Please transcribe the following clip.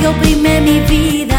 que oprime mi vida.